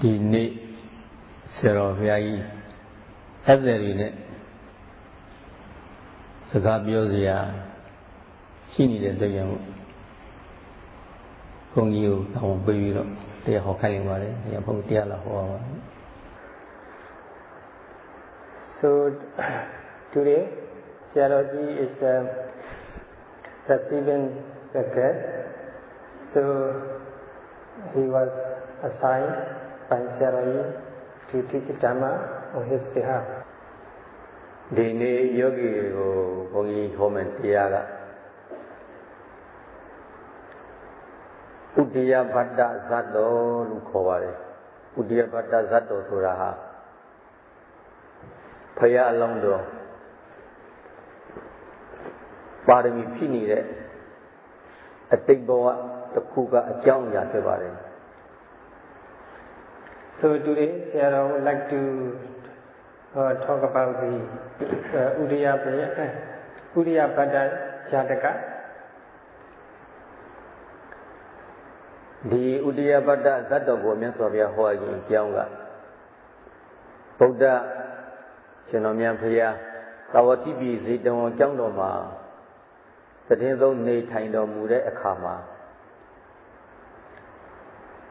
ဒီနေ့ဆရာတော်ဘုရားကြီးအဲ့တဲ့တွေနဲ့စကားပြောစရာရှိနေတဲ့အတွက်ကြောင့်ဘုန်းကြီးကိုတောင်းပေးပြီးတော့တရားဟောခိုင်းလိုက်ပါတယ်တရားဘုန်းတရားလာဟောပါ So today Sayadaji is um, receiving the guest so he was assigned by Sayadaji to teach Dhamma on his behalf ဒီနေ့ယောဂီကိုဘုန်းကြီးဟောမယ်တရားကဥဒိယဗတ္တဇတ်တော်လို့ခေါ်ပါတယ်ဥဒိယဗတ္တဇတ်တော်ဆိုတာဟာဖရာအလုံးတော်ပါရမီဖြစ်နေတဲ့အတိတ်ဘဝတစ်ခုကအကြောင်းအရာဖြစ်ပါတယ် So today Sayadaw would like to uh, talk about the uh, Udaya uh, Udaya Bhatta Jataka ဒီဥဒိယပတ္တဇတ်တော်ကိုမြတ်စွာဘုရားဟောခြင်းအကြောင်းကဗုဒ္ဓရှင်တော်မြတ်ဖရာသာဝတိပြည်ဇေတဝန်ကျောင်းတော်မှာတည်င်းဆုံးနေထိုင်တော်မူတဲ့အခါမှာ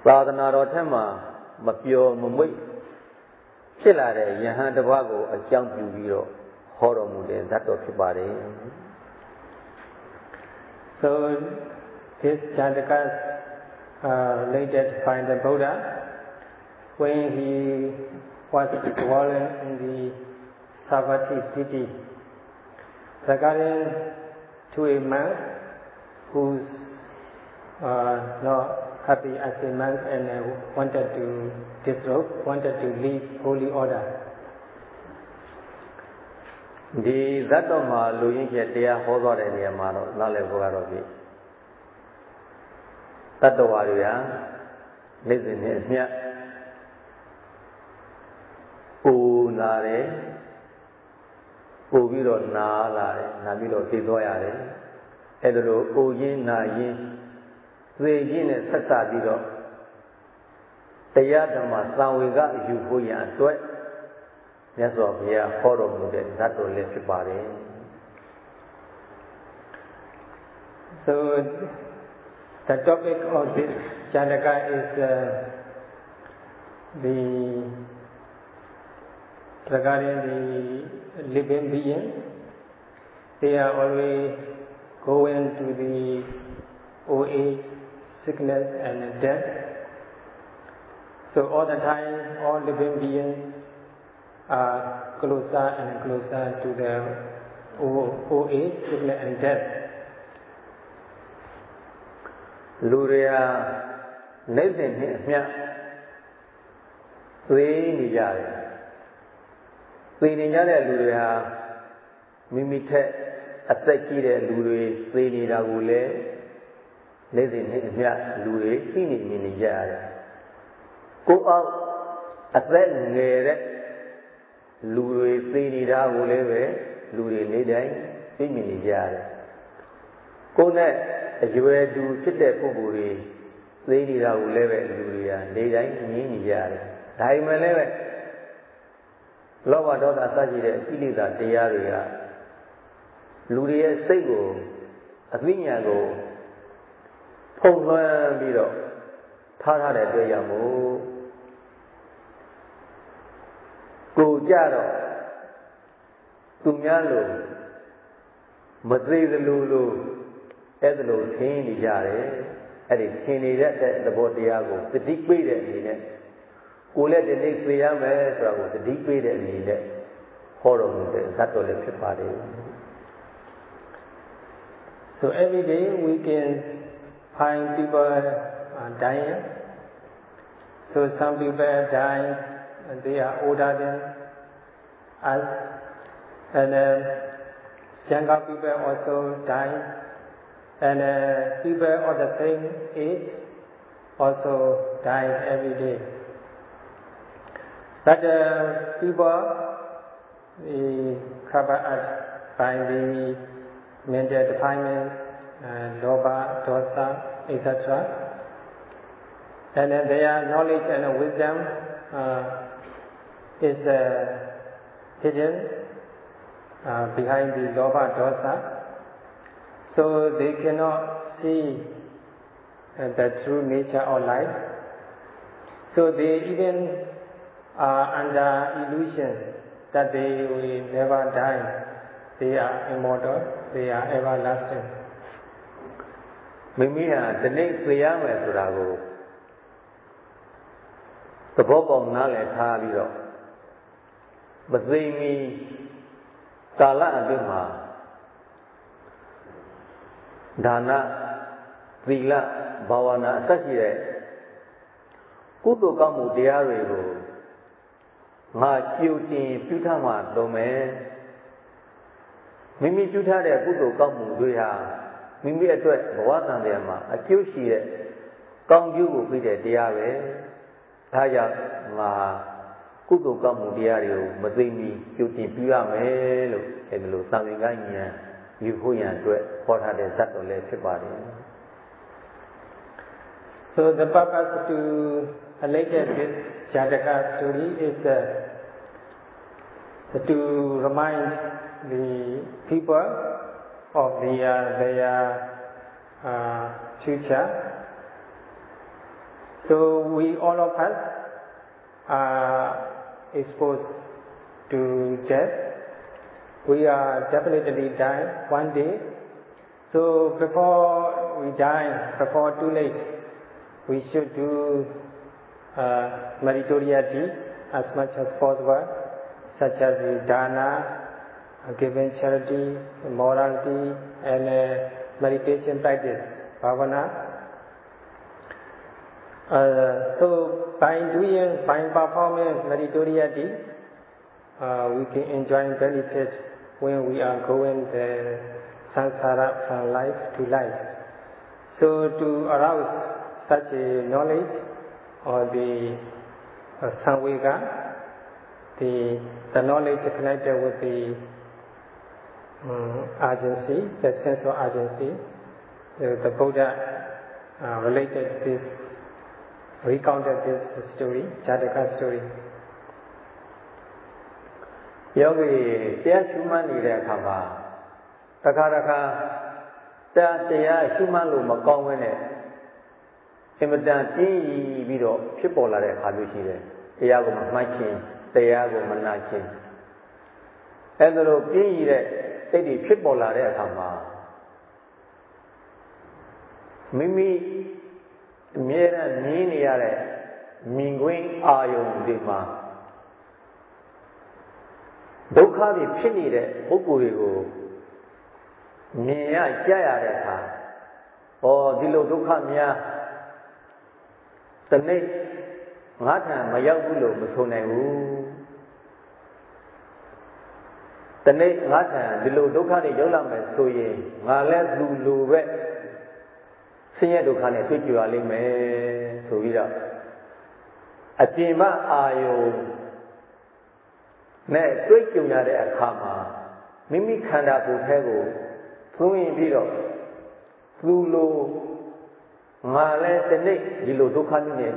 သာသနာတော်ထက်မှာ မပျော်မမွေ့ဖြစ်လာတဲ့ယဟန်တစ်ပါးကိုအကြောင်းပြုပြီးတော့ဟောတော်မူတဲ့ဇတ်တော်ဖြစ်ပါတယ် So this Jataka uh, related by the Buddha when he was dwelling in the Savatthi city regarding to a man who's uh, not happy as a monk and uh, wanted to disrobe, wanted to leave holy order. ဒီဇတ်တော်မှာလူရင်းချက်တရားဟောသွားတဲ့နေရာမှာတော့နားလည်ဖို့ကတော့ပြီတတ္တဝါတွေဟာနေ့စဉ်နဲ့အမျှပူလာတယ်ပူပြီးတော့နားလာတယ်နားပြီးတော့သိသွားရတယ်အဲ့ဒါလိုပူရင်းနာရင်း သေခြင်းနဲ့ဆက်စပ်ပြီးတော့တရားဓမ္မသံဝေကအယူဖို့ရန်အတွက်မြတ်စွာဘုရားဟောတော်မူတဲ့ဇတ်တော်လည်းဖြစ်ပါတယ် So the topic of this Jataka is uh, the regarding the living beings. They are always going to the old age, sickness and death. So all the time, all living beings are closer and closer to the old, old age, sickness and death. လူတွေဟာနေ့စဉ်နဲ့အမျှသွေးနေကြတယ်သွေးနေကြတဲ့လူတွေဟာမိမိထက်အသက်ကြီးတဲ့လူတွေသွေးနေတာကိုလည်း နေ့စဉ်နဲ့အမျှလူတွေသိနေမြင်နေကြရတယ်ကိုအောက်အသက်ငယ်တဲ့လူတွေသိနေတာကိုလည်းပဲလူတွေနေတိုင်းသိမြင်နေကြရတယ်ကိုယ်နဲ့အရွယ်တူဖြစ်တဲ့ပုဂ္ဂိုလ်တွေသိနေတာကိုလည်းပဲလူတွေကနေတိုင်းမြင်နေကြရတယ်ဒါပေမဲ့လည်းပဲလောဘဒေါသစသဖြင့်တဲ့ကိလေသာတရားတွေကလူတွေရဲ့စိတ်ကိုအသိဉာဏ်ကို ဖုံးလွှမ်းပြီးတော့ထားထားတဲ့အတွက်ကြောင့်မို့ကိုကြတော့သူများလို့မသေးသလိုလို့အဲ့ဒါလို့ထင်းနေကြတယ်အဲ့ဒီထင်းနေတဲ့သဘောတရားကိုတတိပိတဲ့အနေနဲ့ကိုလည်းဒီနေ့သိရမယ်ဆိုတာကိုတတိပိတဲ့အနေနဲ့ဟောတော်မူတဲ့ဇတ်တော်လည်းဖြစ်ပါတယ် So every day we can find people are dying. So some people are dying and they are older than us. And uh, younger people also dying. And uh, people of the same age also die every day. But uh, people they cover up by the mental defilements, uh, loba, dosa, etc. And then their knowledge and wisdom uh, is uh, hidden uh, behind the lobha dosa. So they cannot see uh, the true nature of life. So they even are under illusion that they will never die. They are immortal, they are everlasting. မိမိဟာဒီနေ့သိရမယ်ဆိုတာကိုသဘောပေါက်နားလည်ထားပြီးတော့မသိမီကာလအတွင်းမှာဒါနသီလဘာဝနာအစရှိတဲ့ကုသိုလ်ကောင်းမှုတရားတွေကိုငါကြိုတင်ပြုထားမှလုံးမယ်မိမိပြုထားတဲ့ကုသိုလ်ကောင်းမှုတွေဟာ မိမိအတွက်ဘဝတန်တရားမှာအကျိုးရှိတဲ့ကောင်းကျိုးကိုပြတဲ့တရားပဲဒါကြောင့်ငါကုသိုလ်ကောင်းမှုတရားတွေကိုမသိမီကြိုတင်ပြုရမယ်လို့အဲဒီလိုသံဃာဉာဏ်ယူဖို့ရန်အတွက်ဟောထားတဲ့ဇတ်တော်လည်းဖြစ်ပါတယ် So the purpose to relate this Jataka story is uh, to remind the people of the, uh, their future. So we all of us are exposed to death we are definitely die one day. So before we die, before too late, we should do uh, meritorious deeds as much as possible, such as the dana, giving charity, morality, and uh, meditation practice, bhavana. Uh, so by doing, by performing meritorious deeds, uh, we can enjoy benefit when we are going the samsara from life to life. So to arouse such a knowledge or the uh, samvega, the, the knowledge connected with the um, urgency, the sense of urgency, the, the Buddha uh, related this, recounted this story, Jataka story. ယောဂီတရားရှုမှတ်နေတဲ့အခါမှာတခါတခါတရားတရားရှုမှတ်လို့မကောင်းဘဲနဲ့အင်မတန်ပြင်းရည်ပြီးတော့ဖြစ်ပေါ်လာတဲ့အခါမျိုးရှိတယ်တရားကိုမမှတ်ခြင်းတရားကိုမနာခြင်း အဲဒါလိုပြင်းရည်တဲ့စိတ်တွေဖြစ်ပေါ်လာတဲ့အခါမှာမိမိအမြဲတမ်းမြင်နေရတဲ့မြင်ကွင်းအာယုံတွေမှာဒုက္ခတွေဖြစ်နေတဲ့ပုဂ္ဂိုလ်တွေကိုမြင်ရကြားရတဲ့အခါဩဒီလိုဒုက္ခများတနေ့ငါထံမရောက်ဘူးလို့မဆိုနိုင်ဘူး တနေ့ငါထံဒီလိုဒုက္ခတွေရောက်လာမယ်ဆိုရင်ငါလည်းလူလူပဲဆင်းရဲဒုက္ခနဲ့တွေ့ကြရလိမ့်မယ်ဆိုပြီးတော့အပြင်မအာယုံနဲ့တွေ့ကြုံရတဲ့အခါမှာမိမိခန္ဓာကိုယ်ထဲကိုသုံးရင်ပြီးတော့သူလိုငါလည်းဒီနေ့ဒီလိုဒုက္ခမျိုးနဲ့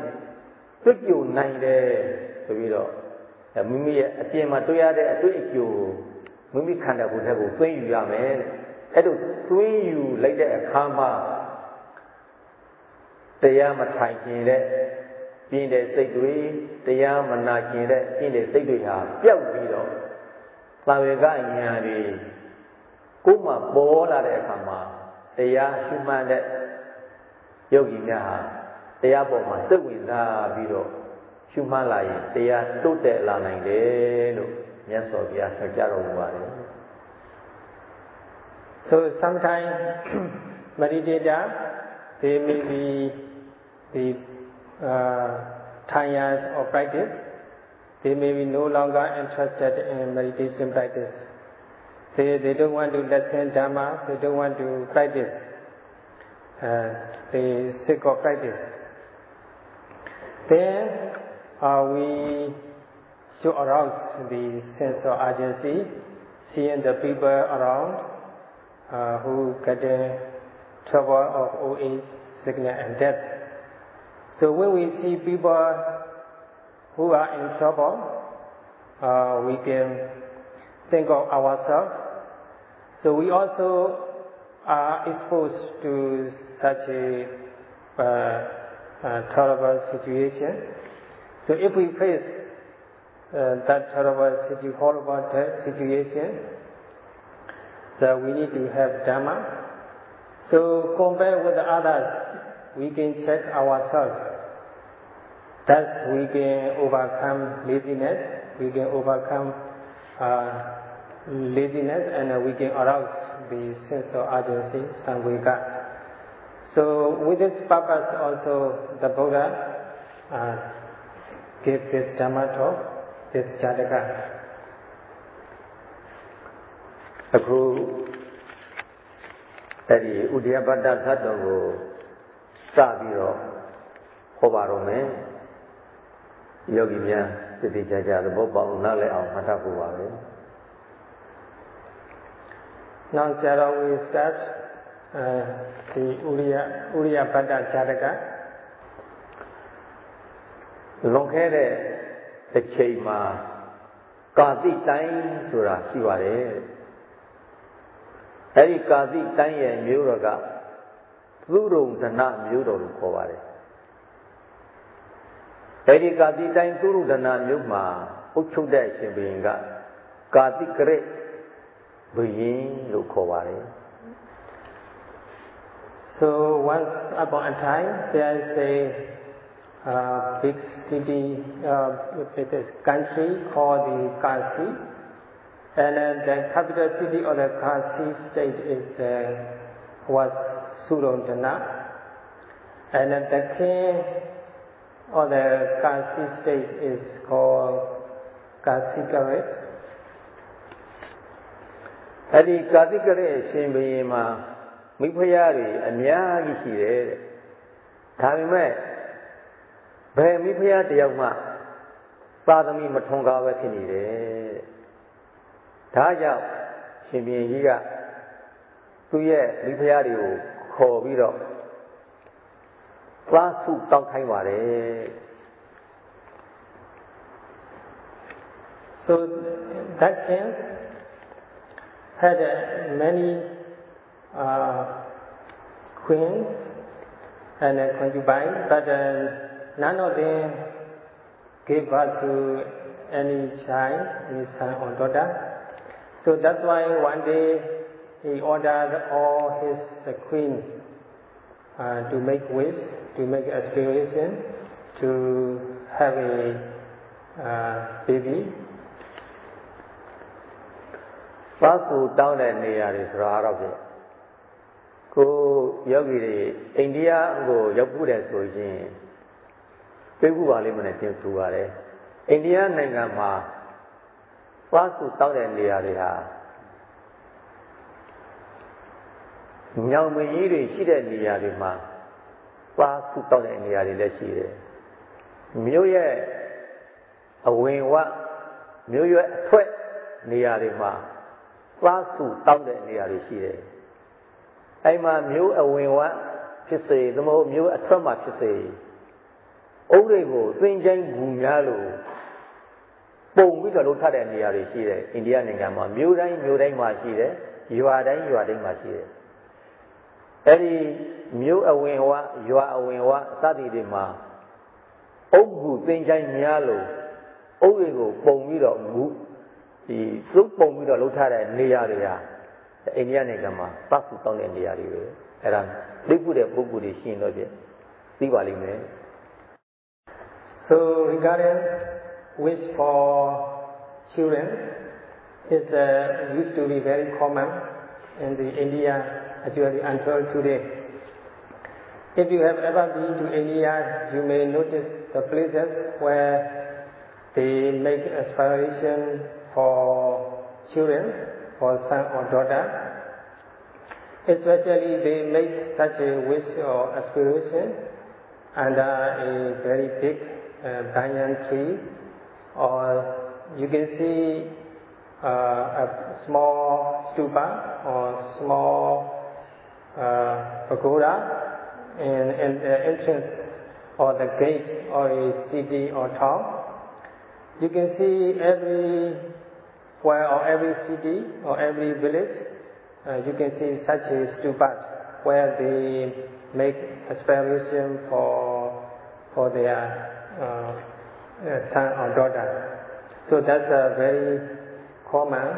တွေ့ကြုံနိုင်တယ်ဆိုပြီးတော့မိမိရဲ့အပြင်မှာတွေ့ရတဲ့အတွေ့အကြုံကို မိမိခန္ဓာကိုယ်ထဲကိုသွင်းယူရမယ်အဲ့လိုသွင်းယူလိုက်တဲ့အခါမှာတရားမထိုင်ခြင်းတဲ့ပြင်းတဲ့စိတ်တွေတရားမနာကျင်တဲ့ပြင်းတဲ့စိတ်တွေဟာပျောက်ပြီးတော့သာဝေကဉာဏ်တွေကိုယ်မှပေါ်လာတဲ့အခါမှာတရားရှုမှတ်တဲ့ယောဂီများဟာတရားပေါ်မှာစိတ်ဝင်စားပြီးတော့ရှုမှတ်လာရင်တရားတိုးတက်လာနိုင်တယ်လို့ မြတ်စွာဘုရားဆွကြတော်မူပါတယ် So sometimes meditator they may be the uh, tired of practice, they may be no longer interested in meditation practice. They, they don't want to listen Dhamma, they don't want to practice. Uh, they sick of practice. Then uh, we should arouse the sense of urgency, seeing the people around uh, who get the trouble of old age, sickness and death. So when we see people who are in trouble, uh, we can think of ourselves. So we also are exposed to such a uh, uh, terrible situation. So if we face uh, that terrible, situ- horrible situation, so we need to have Dhamma. So compared with others, we can check ourselves. Thus we can overcome laziness, we can overcome uh, laziness and we can arouse the sense of urgency, samvega. So with this purpose also the Buddha uh, gave this Dhamma talk, this Jataka. အခုအဲ့ဒီဥဒိယပတ္တသတ်တော်ကိုစပြီးတော့ဟောပါတော့မယ်ယောဂီများတည်တည်ကြကြသဘောပေါက်နားလည်အောင်မှတ်ထားဖို့ပါပဲ Now shall we start uh, the Uriya Uriya Patta Jataka လွန်ခဲ့တဲ့ တစ်ချိန်မှာကာတိတိုင်းဆိုတာရှိပါတယ်အဲ့ဒီကာတိတိုင်းရဲ့မျိုးတော်ကသုရုံဒနမျိုးတော်လို့ခေါ်ပါတယ်အဲ့ဒီကာတိတိုင်းသုရုဒနမျိုးမှာအုတ်ချုပ်တဲ့အရှင်ဘုရင်ကကာတိကရစ်ဘုရင်လို့ခေါ်ပါတယ် So once upon a time there is a uh, big city, uh, it is country called the Kasi, and uh, the capital city of the Kasi state is uh, was Surondana, and uh, the king of the Kasi state is called Kasikaret. အဲ့ဒီကာတိကရဲ့ရှင်ဘုရင်မှာမိဖုရားတွေအများကြီးရှိတယ်တဲ့ဒါပေမဲ့ ဘယ်မိဖုရားတယောက်မှသာသမီမထွန်ကားပဲဖြစ်နေတယ်တဲ့ဒါကြောင့်ရှင်ဘုရင်ကြီးကသူ့ရဲ့မိဖုရားတွေကိုခေါ်ပြီးတော့သွားစုတောင်းခိုင်းပါတယ် So that king had uh, many uh, queens and uh, concubines, but uh, none of them gave birth to any child, any son or daughter. So that's why one day he ordered all his uh, queens uh, to make wish, to make aspiration, to have a uh, baby. သွားစုတောင်းတဲ့နေရာတွေဆိုတာတော့ပြကိုယောဂီတွေအိန္ဒိယကိုရောက်ဖို့တယ်ဆိုရင် ပြေခုပါလိမ့်မနဲ့သင်ဆိုပါတယ်အိန္ဒိယနိုင်ငံမှာသွားစုတောင်းတဲ့နေရာတွေဟာညောင်မကြီးတွေရှိတဲ့နေရာတွေမှာသွားစုတောင်းတဲ့နေရာတွေလည်းရှိတယ်မြို့ရဲ့အဝင်ဝမြို့ရဲ့အထွက်နေရာတွေမှာသွားစုတောင်းတဲ့နေရာတွေရှိတယ်။အဲ့မှာမျိုးအဝင်ဝဖြစ်စေသမဟုတ်မျိုးအထွက်မှာဖြစ်စေ အုပ်တွေကိုသင်ချိုင်းဂူများလို့ပုံပြီးတော့လုပ်ထတဲ့နေရာတွေရှိတယ်အိန္ဒိယနိုင်ငံမှာမျိုးတိုင်းမျိုးတိုင်းမှာရှိတယ်ရွာတိုင်းရွာတိုင်းမှာရှိတယ်အဲ့ဒီမျိုးအဝင်ဝရွာအဝင်ဝစသည်တွေမှာအုပ်ကူသင်ချိုင်းများလို့အုပ်တွေကိုပုံပြီးတော့မူဒီသုတ်ပုံပြီးတော့လှုပ်ထားတဲ့နေရာတွေဟာအိန္ဒိယနိုင်ငံမှာပတ်စုတောင်းတဲ့နေရာတွေပဲအဲ့ဒါသိဖို့တဲ့ပုဂ္ဂိုလ်တွေရှိရင်တော့ပြသိပါလိမ့်မယ် So regarding wish for children, it uh, used to be very common in the India actually until today. If you have ever been to India, you may notice the places where they make aspiration for children, for son or daughter. Especially they make such a wish or aspiration under a very big uh, banyan tree, or you can see uh, a small stupa or small uh, pagoda. In, the entrance or the gate or a city or town, you can see every where or every city or every village, uh, you can see such a stupa where they make aspiration for for their son or daughter. So that's a very common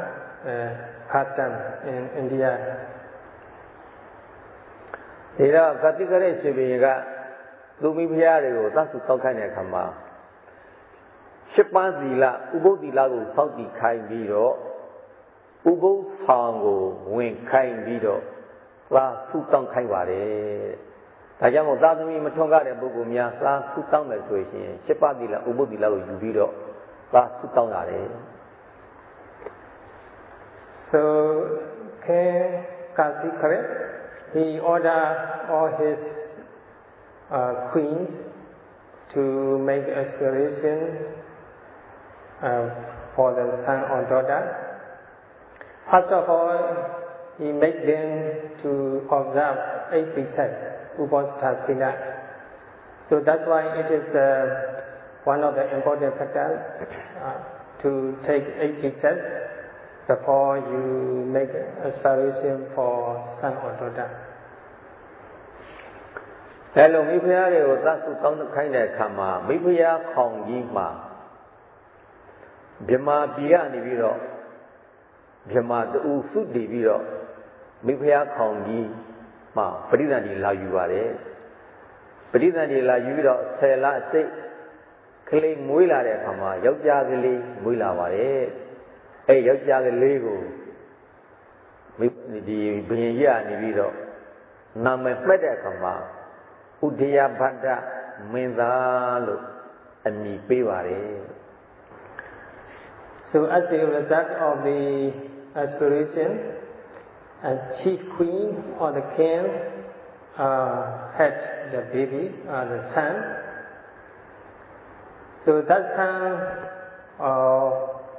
uh, custom in India. ဒီတော့ကတိကရရှင်ဘုရင်ကသူမိဖုရားတွေကိုသတ်စုတောက်ခိုင်းတဲ့အခါမှာရှစ်ပန်းသီလဥပုသ္တိလကိုစောင့်တည်ခိုင်းပြီးတော့ဥပုသ်ဆောင်ကိုဝင်ခိုင်းပြီးတော့သာဆုတောင်းခိုင်းပါတယ်။ ဒါကြောင့်မို့သာသမီမထွန်းကားတဲ့ပုဂ္ဂိုလ်များသာဆုတောင်းမယ်ဆိုရင်ရှစ်ပန်းသီလဥပုသ္တိလကိုယူပြီးတော့သာဆုတောင်းရတယ်။ So King Kasikare he ordered all his uh, queens to make aspiration uh, for the son or daughter. First of all, he made them to observe eight precepts, Upasthasila. So that's why it is uh, one of the important factors uh, to take eight precepts before you make aspiration for son or daughter. အဲလိုမိဖုရားတွေကိုသတ်စုတောင်းခိုင်းတဲ့အခါမှာမိဖုရားခေါင်ကြီးမှာမြမာပြည်ကနေပြီးတော့မြမာတူစုတည်ပြီးတော့ မိဖုရားခေါင်ကြီးမှာပရိသတ်ကြီးလာယူပါတယ်ပရိသတ်ကြီးလာယူပြီးတော့ဆယ်လအစိတ်ကလေးမွေးလာတဲ့အခါမှာယောက်ျားကလေးမွေးလာပါတယ်အဲယောက်ျားကလေးကိုဒီဘုရင်ကြီးကနေပြီးတော့နာမည်မှတ်တဲ့အခါမှာဥဒယဗတ္တမင်းသားလို့အမည်ပေးပါတယ် So as a result of the aspiration, a chief queen or the king uh, had the baby, uh, the son. So that son uh,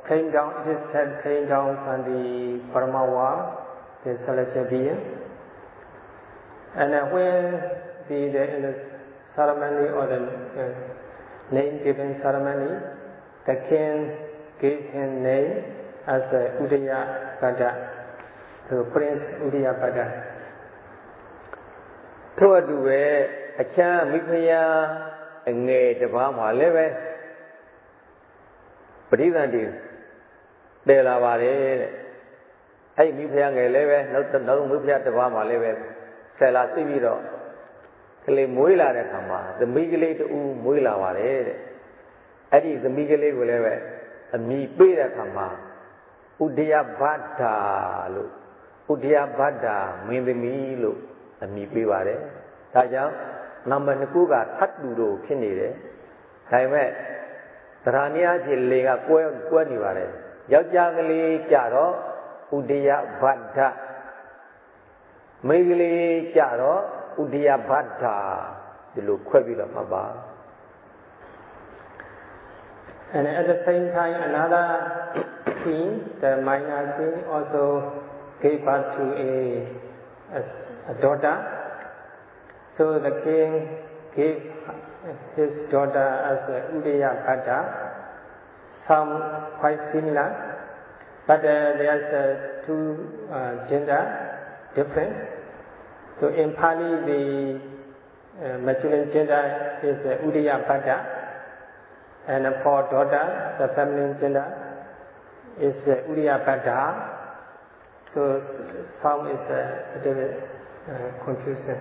came down, it is said came down from the Paramawa, the celestial being. And uh, when the, the, in the ceremony or the uh, name giving ceremony, the king gave him name as uh, Udaya Bada, so Prince Udaya Bada. ထို့အတူပဲအခြားမိဖုရားအငယ်တစ်ပါးမှာလည်းပဲပရိသတ်တွေတည်လာပါတယ်တဲ့အဲ့ဒီမိဖုရားငယ်လည်းပဲနောက်နောက်မိဖုရားတစ်ပါးမှာလည်းပဲဆယ်လာသိပြီးတော့ကလေးမွေးလာတဲ့ခါမှာသမီးကလေးတူမွေးလာပါတယ်တဲ့အဲ့ဒီသမီးကလေးကိုလည်းပဲအမိပေးတဲ့ခါမှာဥဒယဘဒ္ဒာလို့ ဥဒယဘဒ္ဒာမင်းသမီးလို့အမိပေးပါတယ်ဒါကြောင့်နံပါတ်2ခုကထပ်တူတို့ဖြစ်နေတယ်ဒါပေမဲ့သရဏိယဖြစ်လေကကွဲကွဲနေပါတယ်ယောက်ျားကလေးကြတော့ဥဒယဘဒ္ဒမိန်းကလေးကြတော့ဥဒယဘဒ္ဒာဒီလိုခွဲပြီးတော့မှတ်ပါ And at the same time, another queen, the minor queen, also gave birth to a, a, a daughter. So the king gave his daughter as the Udaya Bhatta, some quite similar, but uh, there's uh, two uh, gender difference. So in Pali, the uh, masculine gender is uh, Udaya Bhatta, and for daughter, the feminine gender is uh, Uriya Bhatta. So some is uh, a little bit uh, confusion.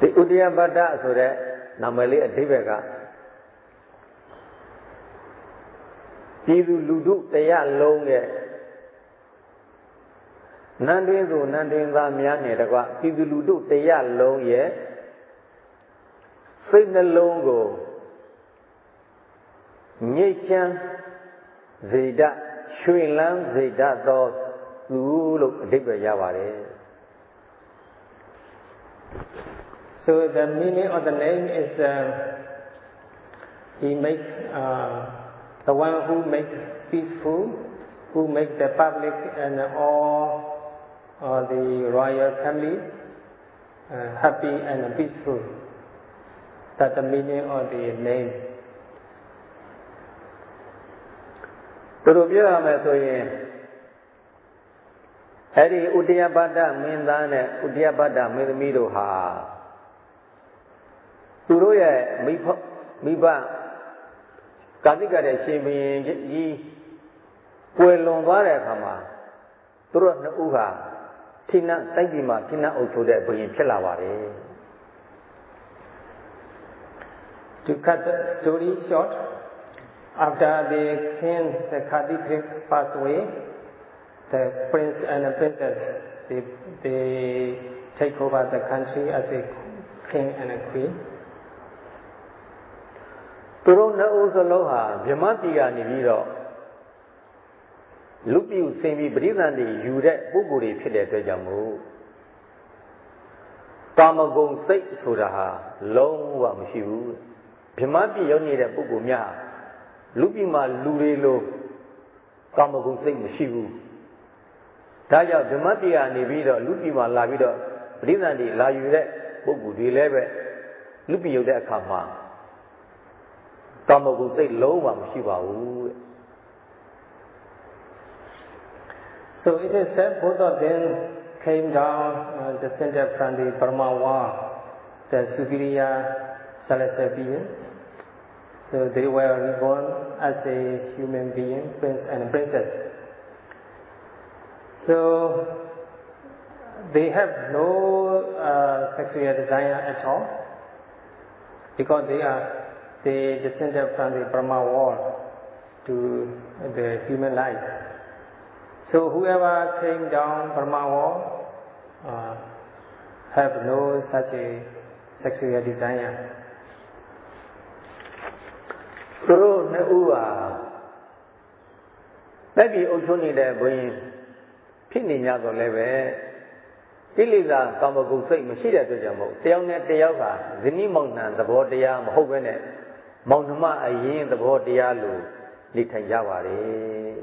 ဒီဥဒယဘဒ္ဒဆိုတဲ့နာမည်လေးအဓိပ္ပာယ်ကပြည်သူလူထုတရားလုံးရဲ့နန်းတွင်းဆိုနန်းတွင်းသားများနဲ့တကွပြည်သူလူထုတရားလုံးရဲ့စိတ်နှလုံးကိုငြိတ်ချမ်းစေတ ရွှင်လန်းစေတသောသူလို့အဓိပ္ပာယ်ရပါတယ် So the meaning of the name is uh, he makes uh, the one who makes peaceful, who makes the public and all uh, the royal families uh, happy and peaceful. That's the meaning of the name. သူတို့ပြောရမယ်ဆိုရင်အဲ့ဒီဥတယပတ္တမင်းသားနဲ့ဥတယပတ္တမင်းသမီးတို့ဟာသူတို့ရဲ့မိဖမိဘကာတိကတဲ့ရှင်ဘုရင်ကြီးကွယ်လွန်သွားတဲ့အခါမှာသူတို့နှစ်ဦးဟာထိနတိုက်ပြီးမှထိနအုပ်ချုပ်တဲ့ဘုရင်ဖြစ်လာပါတယ် To cut the story short, after the king, the Khadi passed away, the prince and the princess, they, they take over the country as a king and a queen. သူတို့နှစ်ဦးစလုံးဟာမြမပြည်ကနေပြီးတော့လူပြူစင်ပြီးပရိသတ်တွေယူတဲ့ပုဂ္ဂိုလ်တွေဖြစ်တဲ့အတွက်ကြောင့်မို့ကာမဂုဏ်စိတ်ဆိုတာဟာလုံးဝမရှိဘူးမြမပြည်ရောက်နေတဲ့ပုဂ္ဂိုလ်များ လူပြူမှာလူတွေလိုကာမဂုဏ်စိတ်မရှိဘူးဒါကြောင့်မြမပြည်ကနေပြီးတော့လူပြူမှာလာပြီးတော့ပရိသတ်တွေလာယူတဲ့ပုဂ္ဂိုလ်တွေလည်းပဲလူပြူရောက်တဲ့အခါမှာကာမဂုဏ်စိတ်လုံးဝမရှိပါဘူးတဲ့ So it is said both of them came down, uh, descended from the Brahma world, the superior celestial beings. So they were reborn as a human being, prince and princess. So they have no uh, sexual desire at all because they are they descended from the Brahma world to the human life. So whoever came down Brahma world uh, have no such a sexual desire. သူတို့နှစ်ဦးဟာတက်ပြီးအုပ်ချုပ်နေတဲ့ဘုရင်ဖြစ်နေကြတော့လည်းပဲကိလေသာကာမဂုဏ်စိတ်မရှိတဲ့အတွက်ကြောင့်မို့တယောက်နဲ့တယောက်ကဇနီးမောင်နှံသဘောတရားမဟုတ်ဘဲနဲ့မောင်နှမအရင်သဘောတရားလိုနေထိုင်ကြပါတယ်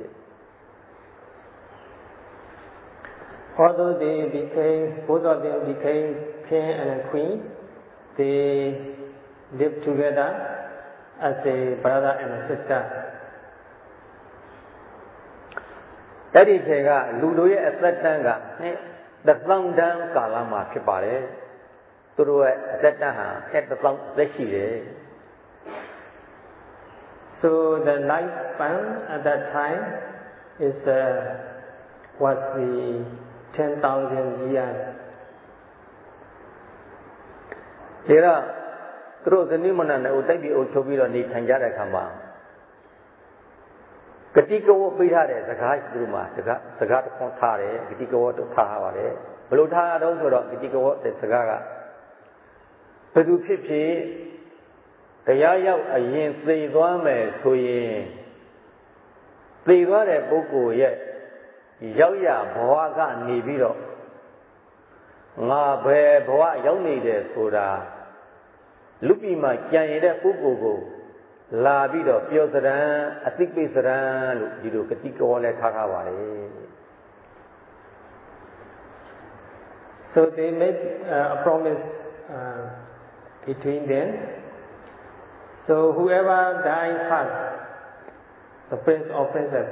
Although they became, both of them became king and queen, they lived together as a brother and a sister. အဲ့ဒီချိန်ကလူတို့ရဲ့အသက်တန်းကနှစ်တစ်သောင်းတန်းကာလမှာဖြစ်ပါတယ်သူတို့ရဲ့အသက်တန်းဟာအဲ့တစ်သောင်းသက်ရှိတယ် So the lifespan at that time is uh, was the 10,000 years. ဒါတော့ သူတို့ဇနီးမနနဲ့ဥတိုက်ပြီးအုပ်ချုပ်ပြီးတော့နေထိုင်ကြတဲ့အခါမှာဂတိကဝတ်ပေးထားတဲ့စကားသူတို့မှာစကားစကားတစ်ခွန်းထားတယ်ဂတိကဝတ်တော့ထားပါတယ်ဘယ်လိုထားရတော့ဆိုတော့ဂတိကဝတ်တဲ့စကားကဘယ်သူဖြစ်ဖြစ်တရားရောက်အရင်သိသွားမယ်ဆိုရင်သိသွားတဲ့ပုဂ္ဂိုလ်ရဲ့ရောက်ရဘဝကနေပြီးတော့ငါဘယ်ဘဝရောက်နေတယ်ဆိုတာ လူပြည်မှာကြံရတဲ့ပုဂ္ဂိုလ်ကိုလာပြီးတော့ပြောစရံအသိပိစရံလို့ဒီလိုကတိကောလဲထားထားပါလေ So they made uh, a promise uh, between them. So whoever died first, the prince or princess,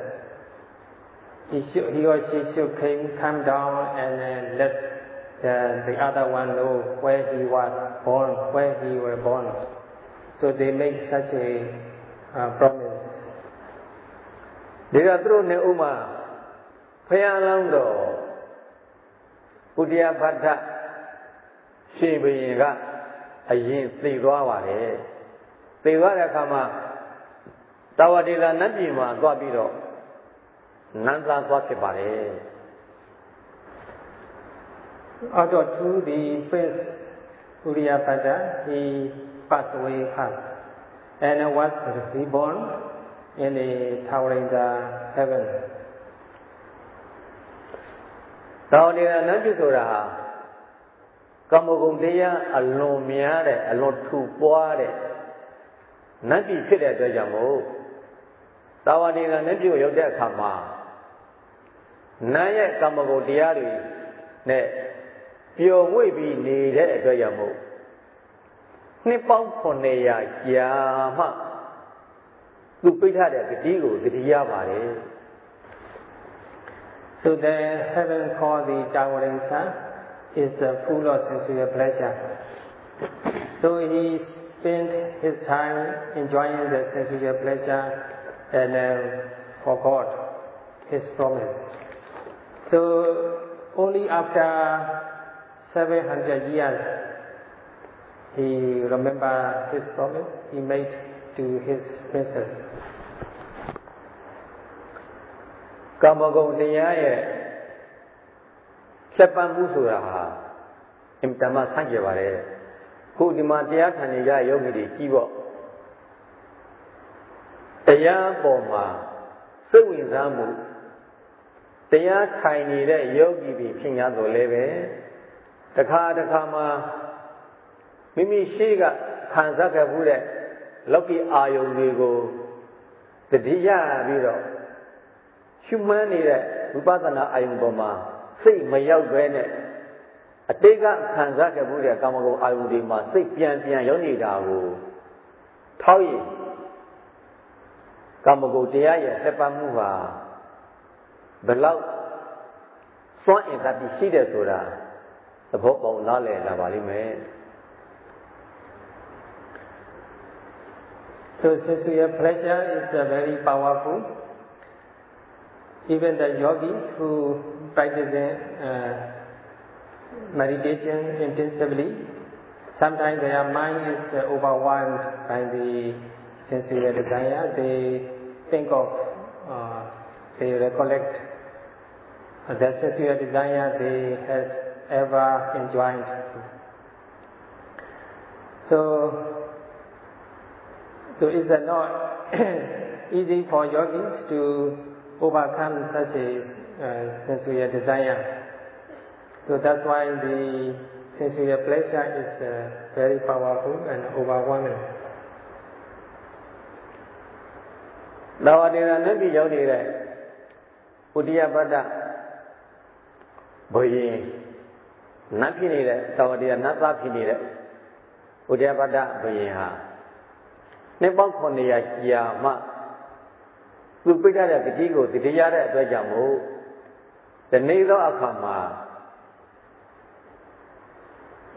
he, should, he or she should came, come down and uh, let the, the other one know where he was born, where he was born. So they make such a uh, promise. ဒီကသူတို့နဲ့ဥမာဖယားလောင်းတော်ဥဒယဘဒ္ဒရှင်ဘုရင်ကအရင်သိသွားပါတယ်သိသွားတဲ့အခါမှာတာဝတိလာနတ်ပြည်မှာသွားပြီးတော့နန်းသားသွားဖြစ်ပါတယ် Out of two, the prince Uriyapada, he passed away first and was reborn in the towering heaven. တာဝတိလာနတ်ပြည်ဆိုတာဟာကမ္မဂုဏ်တရားအလွန်များတဲ့အလွန်ထူပွားတဲ့နတ်ပြည်ဖြစ်တဲ့အတွက်ကြောင့်မို့တာဝတိလာနတ်ပြည်ကိုရောက်တဲ့အခါမှာနတ်ရဲ့ကမ္မဂုဏ်တရားတွေနဲ့ ပျော်ငွေ့ပြီးနေတဲ့အတွက်ကြောင့်မို့နှစ်ပေါင်း900ကြာမှသူပိတ်ထားတဲ့ဂတိကိုဂတိရပါတယ် So the heaven called the towering sun is uh, full of sensual pleasure. So he spent his time enjoying the sensual pleasure and uh, forgot his promise. So only after 700 years he remembered his promise he made to his princess. ကာမဂုဏ်တရားရဲ့ဆက်ပန်းမှုဆိုတာဟာအင်တမဆန့်ကျင်ပါတယ်ခုဒီမှာတရားခံနေကြယောဂီတွေကြီးပေါ့တရားပေါ်မှာစိတ်ဝင်စားမှုတရားထိုင်နေတဲ့ယောဂီတွေဖြစ်냐တော့လည်းပဲ တခါတခါမှာမိမိရှိကခံစားခဲ့မှုတဲ့လောကီအာယုန်တွေကိုတတိယပြီးတော့ရှုမှန်းနေတဲ့ဝိပဿနာအာယုံပေါ်မှာစိတ်မရောက်ဘဲနဲ့အတိတ်ကခံစားခဲ့မှုတဲ့ကာမဂုဏ်အာယုံတွေမှာစိတ်ပြန်ပြန်ရောက်နေတာကိုထောက်ရင်ကာမဂုဏ်တရားရဲ့ဆက်ပတ်မှုဟာဘယ်လောက်စွန့်အင်တတ်ရှိတယ်ဆိုတာ သဘောပေါက်နားလည်လာပါလိမ့်မယ် So sensual pleasure is uh, very powerful. Even the yogis who practice uh, meditation intensively, sometimes their mind is uh, overwhelmed by the sensual desire. They think of, uh, they recollect the sensual desire they had ever enjoyed. So, so is it not easy for yogis to overcome such a uh, sensual desire? So that's why the sensual pleasure is uh, very powerful and overwhelming. လာဝတေရနတ်ပြည်ရောက်နေတဲ့ဥဒိယပတ္တဘုရင် နတ်ဖြစ်နေတဲ့သာဝတေရနတ်သားဖြစ်နေတဲ့ဥဒိယပတ္တဘုရင်ဟာနှစ်ပေါင်း900ကြာမှသူပိတ်တဲ့ဂတိကိုတည်ရတဲ့အတွက်ကြောင့်မို့ဒီနေ့သောအခါမှာ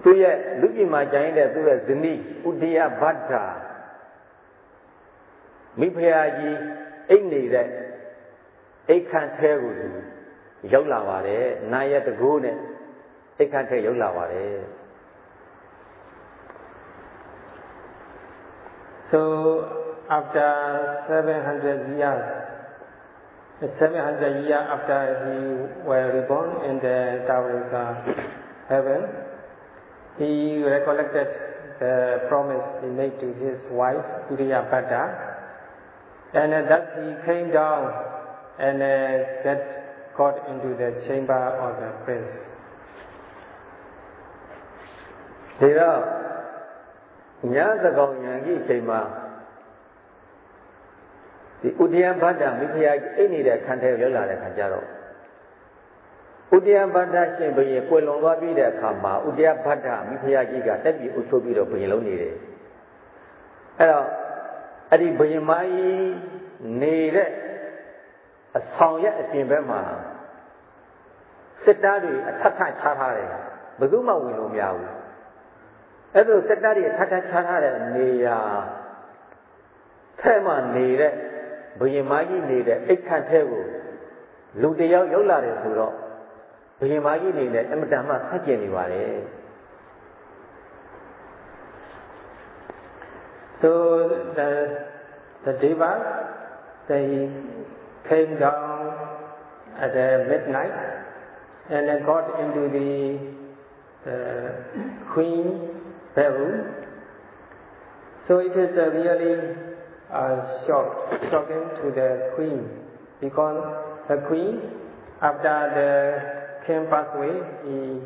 သူရဲ့လူပြည်မှာကျိုင်းတဲ့သူရဲ့ဇနီးဥဒိယဗတ္တာမိဖုရားကြီးအိတ်နေတဲ့အိတ်ခန့်ထဲကိုသူရောက်လာပါတယ်နာယတကူနဲ့ အိတ်ခန့်ထဲရောက်လာပါတယ် So after 700 years, 700 years after he was reborn in the Taurisa heaven, he recollected the promise he made to his wife, Uriyapata, and uh, thus he came down and uh, get, got into the chamber of the prince. ဒီတော့ညသကောင်ညာကြီးအချိန်မှာဒီဥဒယဗတ္တမိဖုရားအိတ်နေတဲ့ခန္ဓာရောက်လာတဲ့ခါကျတော့ဥဒယဗတ္တရှင်ဘုရင်ကွယ်လွန်သွားပြီးတဲ့အခါမှာဥဒယဗတ္တမိဖုရားကြီးကတက်ပြီးအုပ်ချုပ်ပြီးတော့ဘုရင်လုံးနေတယ်အဲ့တော့အဲ့ဒီဘုရင်မကြီးနေတဲ့အဆောင်ရဲ့အပြင်ဘက်မှာစစ်သားတွေအထက်ထချထားတယ်ဘယ်သူမှဝင်လို့မရဘူး အဲ့ဒါစက်သားတွေထပ်ထပ်ချထားတဲ့နေရာထဲမှာနေတဲ့ဘုရင်မကြီးနေတဲ့အိတ်ခန့်ထဲကိုလူတယောက်ရောက်လာတယ်ဆိုတော့ဘုရင်မကြီးနေနဲ့အမတန်မှဆက်ကျင်နေပါတယ် So the the deva they came down at uh, midnight and then got into the uh, queen's So it is uh, really uh, shock, shocking to the queen because the queen, after the king passed away, he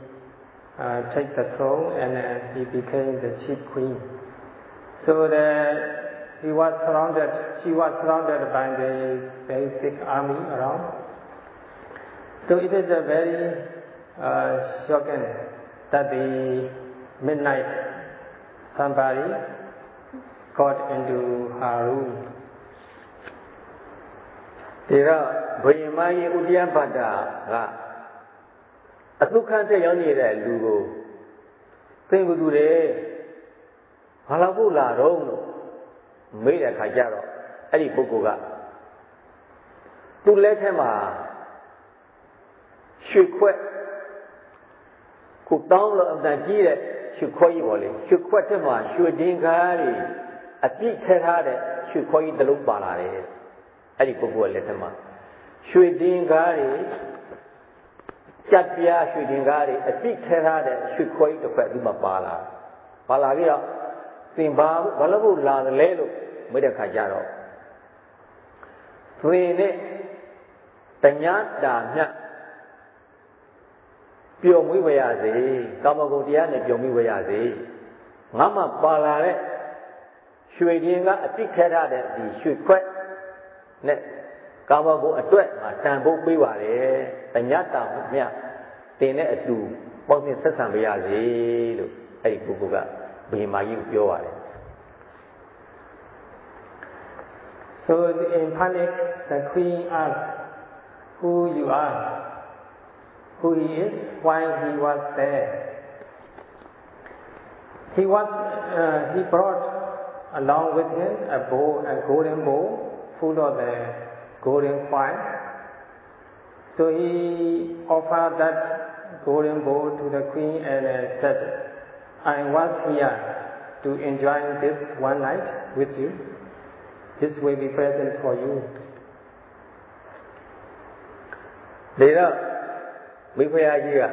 uh, take the throne and uh, he became the chief queen. So the, he was surrounded, she was surrounded by the very big army around. So it is a very uh, shocking that the midnight somebody got into her room. ဒီတော့ဘုရင်မကြီးဥဒိယပတ္တာကအသုခတဲ့ရောက်နေတဲ့လူကိုသင်္ကူသူတယ်ဘာလို့ဖို့လာတော့လို့မေးတဲ့ခါကျတော့အဲ့ဒီပုဂ္ဂိုလ်ကသူ့လက်ထက်မှာရွှေခွက်ခုတောင်းလို့အတန်ကြီးတဲ့ ရွှေခွက်ကြီးပေါ့လေရွှေခွက်ထက်မှာရွှေဒင်္ဂါးတွေအပြည့်ထဲထားတဲ့ရွှေခွက်ကြီးတစ်လုံးပါလာတယ်အဲ့ဒီပုဂ္ဂိုလ်ရဲ့လက်ထက်မှာရွှေဒင်္ဂါးတွေကြက်ပြားရွှေဒင်္ဂါးတွေအပြည့်ထဲထားတဲ့ရွှေခွက်ကြီးတစ်ခွက်ဒီမှာပါလာပါလာပြီးတော့သင်ဘာဘာလို့ဖို့လာတယ်လဲလို့မေးတဲ့ခါကျတော့သွေနဲ့တညာတာမြတ် ပျော်မွေးပါရစေကာမဂုဏ်တရားနဲ့ပျော်မွေးပါရစေငါမှပါလာတဲ့ရွှေရင်ကအတိခဲထားတဲ့ဒီရွှေခွက်နဲ့ကာမဂုဏ်အတွက်ငါတန်ဖို့ပေးပါတယ်တညတာမြတ်တင်တဲ့အတူပေါင်းသင်ဆက်ဆံပါရစေလို့အဲ့ဒီပုဂ္ဂိုလ်ကဘုရင်မကြီးကိုပြောပါတယ် So in panic, the queen asked, "Who you are?" Who he is, why he was there. He was, uh, he brought along with him a bowl, a golden bowl full of the golden coin. So he offered that golden bowl to the queen and uh, said, I was here to enjoy this one night with you. This will be present for you. ဒါတော့ မိဖုရားကြီးက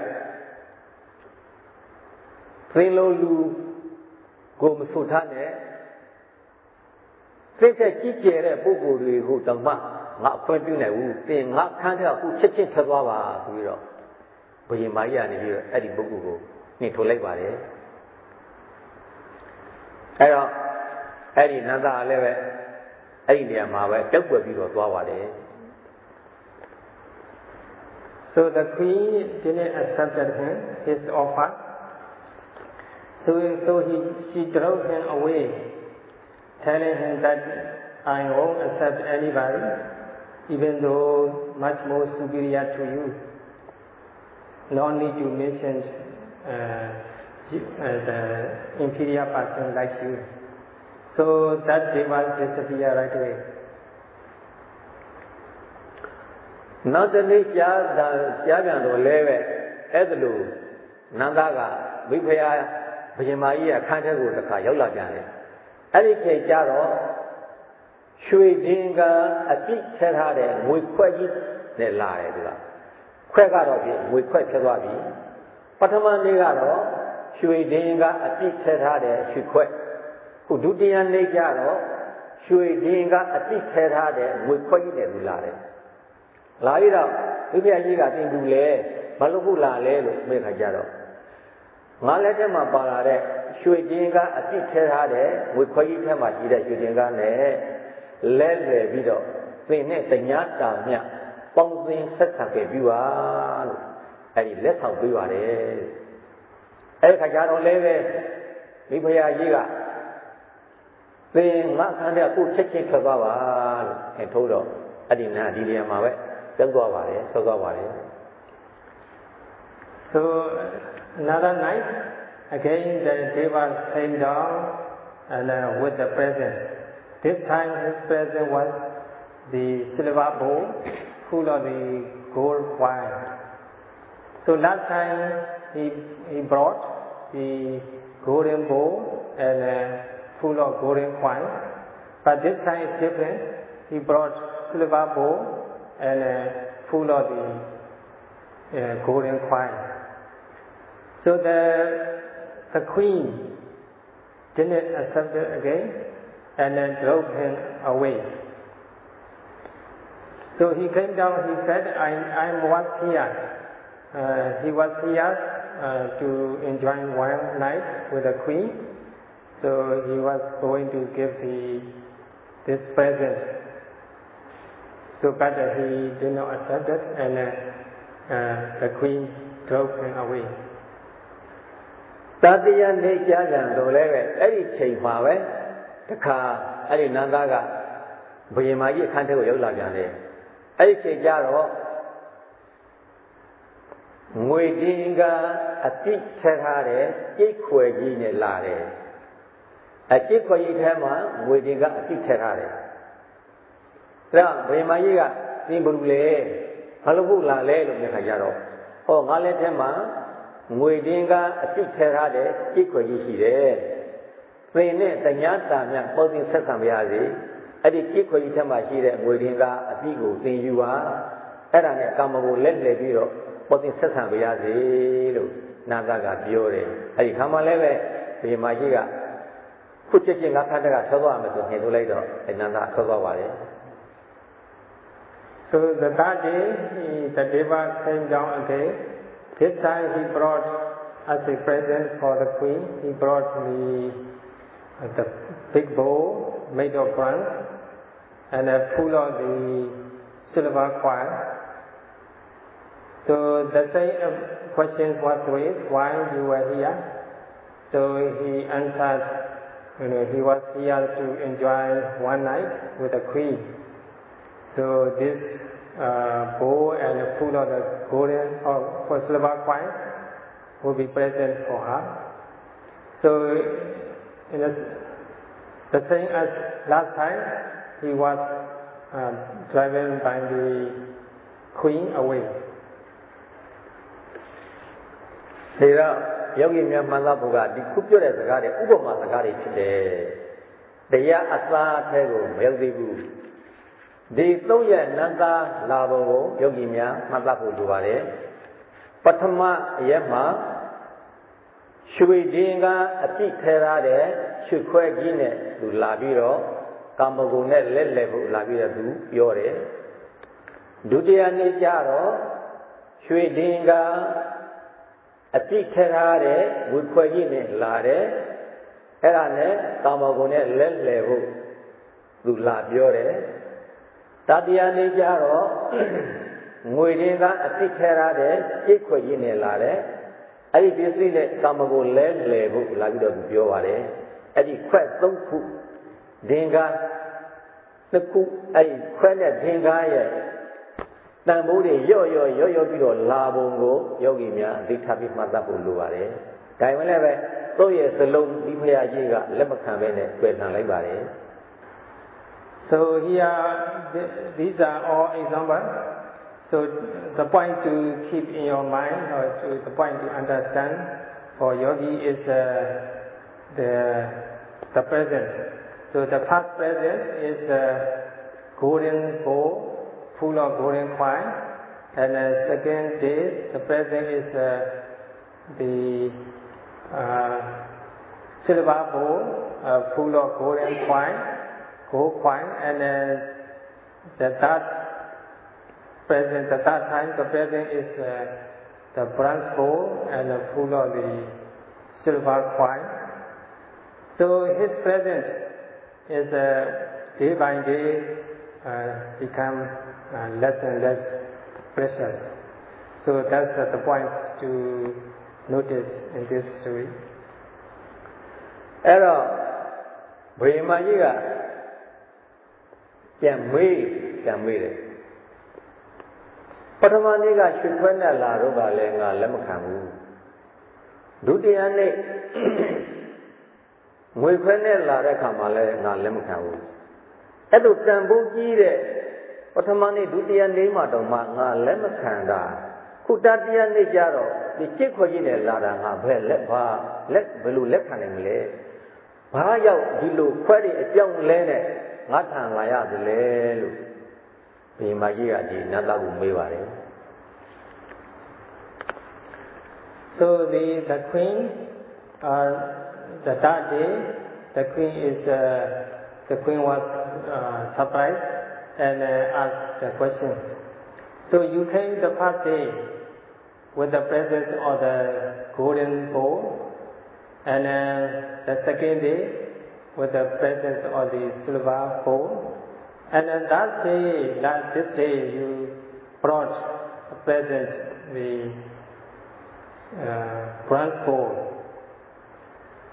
သင်လုံးလူကိုမဆုထားနဲ့သိတဲ့ကြီးကျယ်တဲ့ပုဂ္ဂိုလ်တွေကိုတောင်မှငါအခွင့်ပြုနိုင်ဘူးသင်ငါခန်းတဲ့အခုချက်ချင်းထွက်သွားပါဆိုပြီးတော့ဘုရင်မကြီးကနေပြီးတော့အဲ့ဒီပုဂ္ဂိုလ်ကိုနှင်ထုတ်လိုက်ပါတယ်အဲ့တော့အဲ့ဒီနန္ဒာလည်းပဲအဲ့ဒီနေရာမှာပဲတောက်ွယ်ပြီးတော့သွားပါတယ် So the queen didn't accept him, his offer. So, so he, she drove him away, telling him that I won't accept anybody, even though much more superior to you. No need to mention uh, uh, the inferior person like you. So that deva disappeared right away. နောက်တနေ့ကြားတာကြားပြန်တော့လဲပဲအဲ့ဒါလို့နန္ဒကဝိဖယာဘုရင်မကြီးကခန်းထဲကိုတစ်ခါရောက်လာပြန်တယ်အဲ့ဒီချိန်ကျတော့ရွှေဒင်ကအပြစ်ထထားတဲ့ငွေခွက်ကြီးနဲ့လာတယ်သူကခွက်ကတော့ပြင်ငွေခွက်ဖြစ်သွားပြီပထမနေ့ကတော့ရွှေဒင်ကအပြစ်ထထားတဲ့ရွှေခွက်ခုဒုတိယနေ့ကျတော့ရွှေဒင်ကအပြစ်ထထားတဲ့ငွေခွက်ကြီးနဲ့သူလာတယ် လာပြီးတော့ဒုတိယကြီးကတင်ဘူးလေဘာလို့ခုလာလဲလို့မေးခါကြတော့ငါလက်ထက်မှာပါလာတဲ့ရွှေကျင်းကအပြစ်ထဲထားတဲ့ငွေခွေးကြီးထဲမှာရှိတဲ့ရွှေကျင်းကနဲ့လဲလဲပြီးတော့သင်နဲ့တညာတာမြပေါင်းသင်ဆက်ဆံခဲ့ပြီးပါလို့အဲ့ဒီလက်ဆောင်ပေးပါတယ်အဲ့ဒီခါကြတော့လဲပဲမိဖုရားကြီးကသင်ငါခန္ဓာကိုချက်ချင်းထွက်သွားပါလို့အဲထိုးတော့အဲ့ဒီနာဒီနေရာမှာပဲ So another night, again the Devas came down and uh, with the present. This time his present was the silver bowl full of the gold wine. So last time he, he brought the golden bowl and uh, full of golden wine. But this time it's different. He brought silver bowl and uh, full of the uh, golden coin. So the, the queen didn't accept it again and then drove him away. So he came down, he said, I, I was here. Uh, he was here uh, to enjoy one night with the queen. So he was going to give the, this present so but he did not accept it and uh, uh, the queen drove him away. တာတရားနေကြကြံတော့လည်းပဲအဲ့ဒီချိန်မှာပဲတခါအဲ့ဒီနန္ဒကဘုရင်မကြီးအခန်းထဲကိုရောက်လာပြန်တယ်အဲ့ဒီချိန်ကျတော့ငွေတင်ကအတိထက်ထားတဲ့ကြိတ်ခွေကြီးနဲ့လာတယ်အကြိတ်ခွေကြီးထဲမှာငွေတင်ကအတိထက်ထားတယ်အဲ့ ဒါဘုရင်မကြီးကသင်ဘလူလေဘာလို့ဟုတ်လာလဲလို့မြင်ခါကြတော့ဟောငါလည်းထဲမှာငွေတင်ကအတိထက်ထားတဲ့ကြိတ်ခွေကြီးရှိတယ်သင်နဲ့တညာတာမြပုံသင်ဆက်ဆံပါရစေအဲ့ဒီကြိတ်ခွေကြီးထဲမှာရှိတဲ့ငွေတင်ကအတိကိုသင်ယူပါအဲ့ဒါနဲ့ကာမဂုဏ်လက်လှည့်ပြီးတော့ပေါ်တင်ဆက်ဆံပါရစေလို့နာသကပြောတယ်အဲ့ဒီခါမှလည်းပဲဒီမာကြီးကခုချက်ချင်းငါဖတ်တဲ့ကထွက်သွားမယ်ဆိုညင်ထုတ်လိုက်တော့အနန္တထွက်သွားပါတယ် So the third day, he, the deva came down again. This time he brought as a present for the queen, he brought the, uh, the big bowl made of bronze and uh, full of the silver coin So the same uh, question was raised, why you were here? So he answered, you know, he was here to enjoy one night with the queen. So this uh, bowl and full of the golden or for silver coin will be present for her. So in the, the same as last time, he was uh, driven by the queen away. ဒီတော့ယောဂီများမှန်သားဖို့ကဒီခုပြောတဲ့စကားတွေဥပမာစကားတွေဖြစ်တယ်။တရားအသားအထဲကိုမရောက်သေးဘူး။ ဒီသုံးရနန္တာလာဘုံကိုယောဂီများမှတ်သားဖို့လိုပါတယ်။ပထမအရက်မှာရွှေဒင်ကအပြစ်ထဲထားတဲ့ရွှေခွဲကြီးနဲ့သူလာပြီးတော့ကာမဂုဏ်နဲ့လက်လက်ဖို့လာပြီးတော့သူပြောတယ်။ဒုတိယနေ့ကျတော့ရွှေဒင်ကအတိထထားတဲ့ဝိခွဲကြီးနဲ့လာတယ်အဲ့ဒါနဲ့ကာမဂုဏ်နဲ့လက်လည်ဖို့သူလာပြောတယ် တတရားနေကြတော့ငွေတွေကအတိထထားတဲ့ပြိတ်ခွဲကြီးနဲ့လာတယ်အဲ့ဒီပစ္စည်းနဲ့ကာမဂုဏ်လဲလည်ဖို့လာပြီးတော့သူပြောပါတယ်အဲ့ဒီခွက်၃ခုဒင်္ဂါတစ်ခုအဲ့ဒီခွက်နဲ့ဒင်္ဂါရဲ့တန်ဖိုးတွေရော့ရော့ရော့ရော့ပြီးတော့လာပုံကိုယောဂီများအသိထားပြီးမှတ်တတ်ဖို့လိုပါတယ်။ဒါမှလည်းပဲသူ့ရဲ့စလုံးဒီဖရာကြီးကလက်မခံဘဲနဲ့တွေ့ထန်လိုက်ပါတယ်။ So here these are all examples. So the point to keep in your mind or to the point to understand for yogi is uh, the the present. So the past present is the golden bowl full of golden coin. And the second day, the present is uh, the uh, silver bowl uh, full of golden coin, gold coin. And uh, the third present, the third time, the present is uh, the bronze bowl and uh, full of the silver coin. So his present is uh, day by day uh, become uh, less and less precious. So that's uh, the point to notice in this story. အဲ့တော့ဘုရင်မကြီးက ပြန်မေးပြန်မေးတယ်ပထမနေ့ကရွှေခွဲနဲ့လာတော့ကလည်းငါလက်မခံဘူးဒုတိယနေ့ငွေခွဲနဲ့လာတဲ့ခါမှလည်းငါလက်မခံဘူးအဲ့လိုတန်ဖိုးကြီးတဲ့ပထမနေ့ဒုတိယနေ့မှတော့မှငါလက်မခံတာခုတတိယနေ့ကျတော့ဒီချစ်ခွက်ကြီးနဲ့လာတာငါဘယ်လက်ပါလက်ဘယ်လိုလက်ခံနိုင်မလဲဘာရောက်ဒီလိုခွဲတွေအကြောင်းလဲနဲ့ ငါထံလာရသလဲလို့ဘုရင်မကြီးကဒီနတ်သားကိုမေးပါတယ် So the the queen uh the third day the queen is uh, the queen was uh, surprised and uh, asked the question. So you came the first day with the presence of the golden bowl, and uh, the second day with the presence of the silver bowl, and then that day, that this day you brought a present the uh, bronze bowl.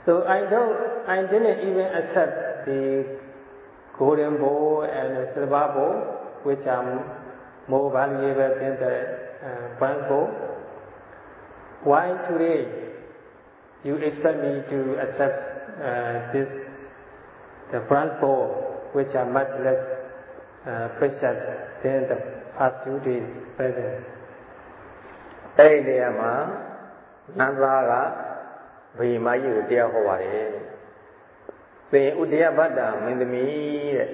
So I don't, I didn't even accept the golden bowl and the silver bowl, which are more valuable than the uh, bronze bowl. Why today you expect me to accept uh, this, the bronze bowl, which are much less uh, precious than the past few days present? အဲ့ဒီနေရာမှာနန္ဒာကဗိမာကြီးကိုတရားဟောပါတယ်။သင်ဥဒယဗတ္တမင်းသမီးတဲ့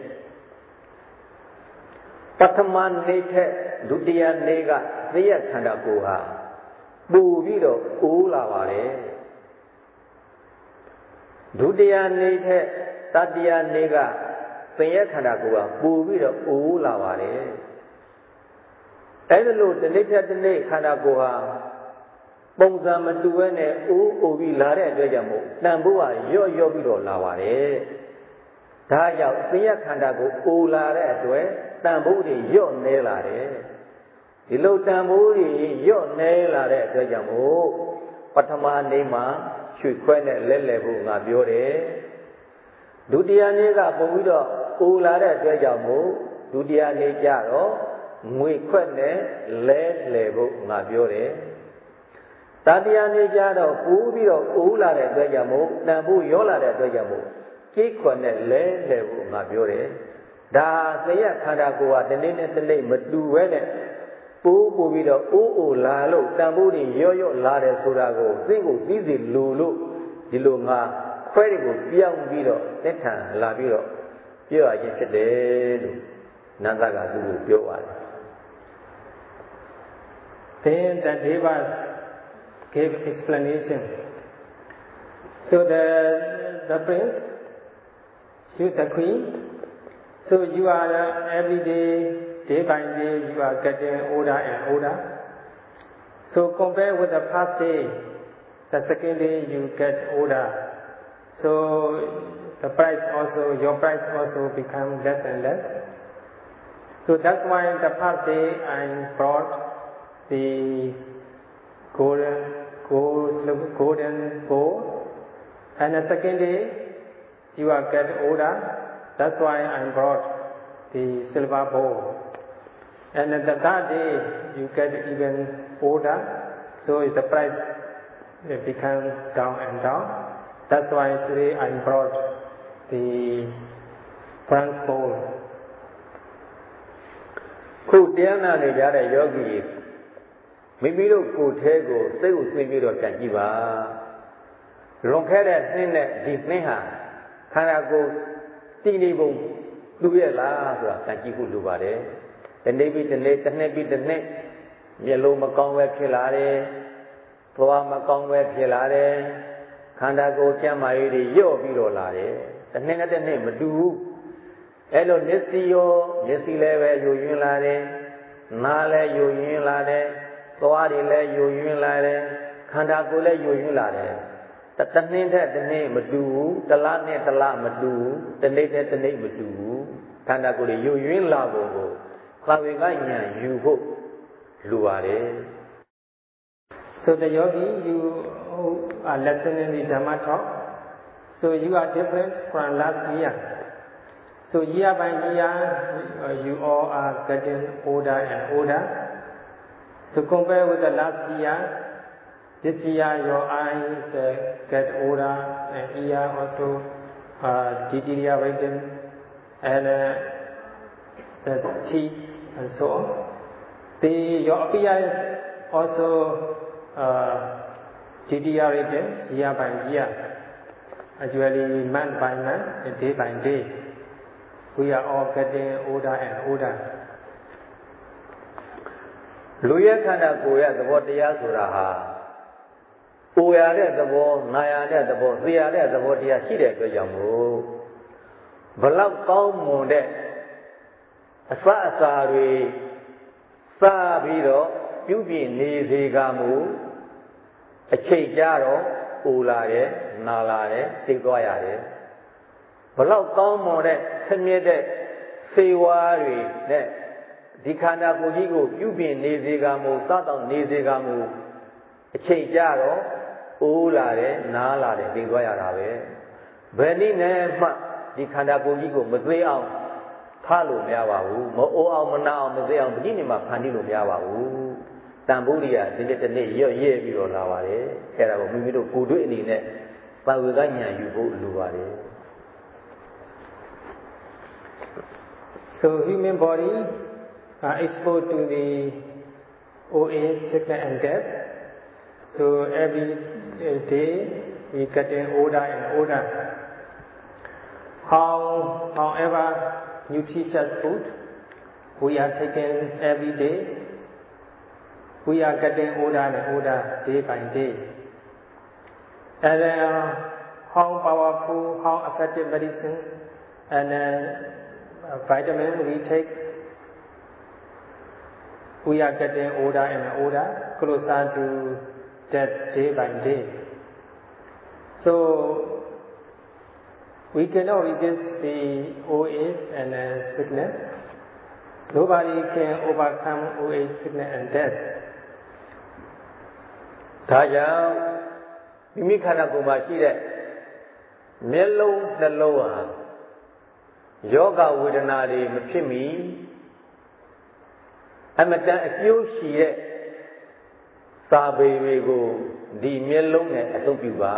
ပထမနေ့ထက်ဒုတိယနေ့ကသေရခန္ဓာကိုယ်ဟာပူပြီးတော့အိုးလာပါတယ်ဒုတိယနေ့ထက် တတိယနေ့ကသေရခန္ဓာကိုယ်ဟာပူပြီးတော့အိုးလာပါတယ်အဲဒီလိုတစ်နေ့ထက်တစ်နေ့ခန္ဓာကိုယ်ဟာပုံစံမတူဘဲနဲ့အိုးအိုပြီးလာတဲ့အတွက်ကြောင့်မို့တန်ဖိုးကရော့ရော့ပြီးတော့လာပါတယ်ဒါကြောင့်သင်ရခန္ဓာကိုအိုလာတဲ့အတွက်တန်ဖိုးတွေရော့နေလာတယ်ဒီလိုတန်ဖိုးတွေရော့နေလာတဲ့အတွက်ကြောင့်မို့ပထမနေ့မှာရွှေခွဲနဲ့လဲလှယ်ဖို့ငါပြောတယ် ဒုတိယနေ့ကပုံပြီးတော့အိုလာတဲ့အတွက်ကြောင့်မို့ဒုတိယနေ့ကျတော့ငွေခွက်နဲ့လဲလှယ်ဖို့ငါပြောတယ်တတိယနေ့ကျတော့ပူပြီးတော့အိုးလာတဲ့အတွက်ကြောင့်မို့တန်ဖို့ရောလာတဲ့အတွက်ကြောင့်မို့ကြိတ်ခွက်နဲ့လဲလှယ်ဖို့ငါပြောတယ်ဒါသရခန္ဓာကိုယ်ကတနေ့နဲ့တနေ့မတူပဲနဲ့ပိုးပို့ပြီးတော့အိုးအိုလာလို့တန်ဖိုးတွေရော့ရော့လာတယ်ဆိုတာကိုသိကိုသိစီလူလို့ဒီလိုငါ ခွဲတွေကိုပြောင်းပြီးတော့တက်ထန်လာပြီးတော့ပြောရခြင်းဖြစ်တယ်လို့နန္ဒကသူ့ကိုပြောပါတယ် Then the devas gave explanation. So the the prince, you the queen. So you are uh, every day, day by day, you are getting older and older. So compare with the past day, the second day you get older. so the price also, your price also become less and less. So that's why the past day I brought the golden, gold, golden bowl. And the second day, you are getting older. That's why I brought the silver bowl. And the third day, you get even older. So the price it becomes down and down. That's why today I brought the bronze bowl. ခုတရားနာနေကြတဲ့ယောဂီမိမိတို့ကိုယ်ထဲကိုစိတ်ကိုသိပြီးတော့ပြန်ကြည့်ပါလွန်ခဲ့တဲ့နှစ်နဲ့ဒီနှစ်ဟာခန္ဓာကိုယ်တည်နေပုံတူရဲ့လားဆိုတာပြန်ကြည့်ဖို့လိုပါတယ်ဒီနေ့ပြီးဒီနေ့တစ်နှစ်ပြီးတစ်နှစ်မျက်လုံးမကောင်းပဲဖြစ်လာတယ်သွားမကောင်းပဲဖြစ်လာတယ် ခန္ဓာကိုယ်ကျန်းမာရေးတွေညော့ပြီးတော့လာတယ်တစ်နှစ်နဲ့တစ်နှစ်မတူဘူးအဲ့လိုမျက်စိရောမျက်စိလည်းပဲယိုယွင်းလာတယ်နားလည်းယိုယွင်းလာတယ်သွားတွေလည်းယိုယွင်းလာတယ်ခန္ဓာကိုယ်လည်းယိုယွင်းလာတယ်တတနှင်းတဲ့တနှင်းမတူဘူးတလားနဲ့တလားမတူဘူးတနေ့နဲ့တနေ့မတူဘူးခန္ဓာကိုယ်တွေယိုယွင်းလာပုံကိုသာဝေကဉာဏ်ယူဖို့လိုပါတယ် So the yogi, you are listening the Dhamma talk. So you are different from last year. So year by year, uh, you all are getting older and older. So compare with the last year, this year your eyes uh, get older and ear also uh, deteriorating and uh, the teeth and so on. The, your appearance also uh, deteriorated year by year, actually month by month and day by day. We are all getting older and older. လူရဲ့ခန္ဓာကိုယ်ရဲ့သဘောတရားဆိုတာဟာပူရတဲ့သဘောနာရတဲ့သဘောသိရတဲ့သဘောတရားရှိတဲ့အတွက်ကြောင့်မို့ဘလောက်ကောင်းမွန်တဲ့အစအစာတွေစပြီးတော့ပြုပြင်နေစေကမူ အချိန်ကြတော့ပူလာတယ်နာလာတယ်သိသွားရတယ်ဘလောက်ကောင်းမွန်တဲ့ဆမြင့်တဲ့စေဝါတွေနဲ့ဒီခန္ဓာကိုယ်ကြီးကိုပြုပြင်နေစေကမူစတော့နေစေကမူအချိန်ကြတော့အိုးလာတယ်နားလာတယ်သိသွားရတာပဲဘယ်နည်းနဲ့မှဒီခန္ဓာကိုယ်ကြီးကိုမသိအောင်ဖလို့မရပါဘူးမအိုးအောင်မနာအောင်မသိအောင်ဘယ်နည်းမှဖန်တီးလို့မရပါဘူး တန်ဖိုးတွေကဒီနေ့တစ်နေ့ရွတ်ရဲပြီးတော့လာပါတယ်အဲ့ဒါကိုမိမိတို့ကိုယ်တွေ့အနေနဲ့ပါဝေကညာယူဖို့လိုပါတယ် So human body are exposed to the OA, sickness and death. So every day we getting older and older. How, however, nutritious food we are taking every day we are getting older and older day by day. And uh, how powerful, how effective medicine and uh, vitamin we take, we are getting older and older, closer to death day by day. So we cannot resist the OAs and uh, sickness. Nobody can overcome OA sickness and death. ဒါကြောင့်မိမိခန္ဓာကိုယ်မှာရှိတဲ့မျက်လုံးနှလုံးဟာယောဂဝေဒနာတွေမဖြစ်မီအမတန်အကျိုးရှိတဲ့စာပေတွေကိုဒီမျက်လုံးနဲ့အသုံးပြုပါ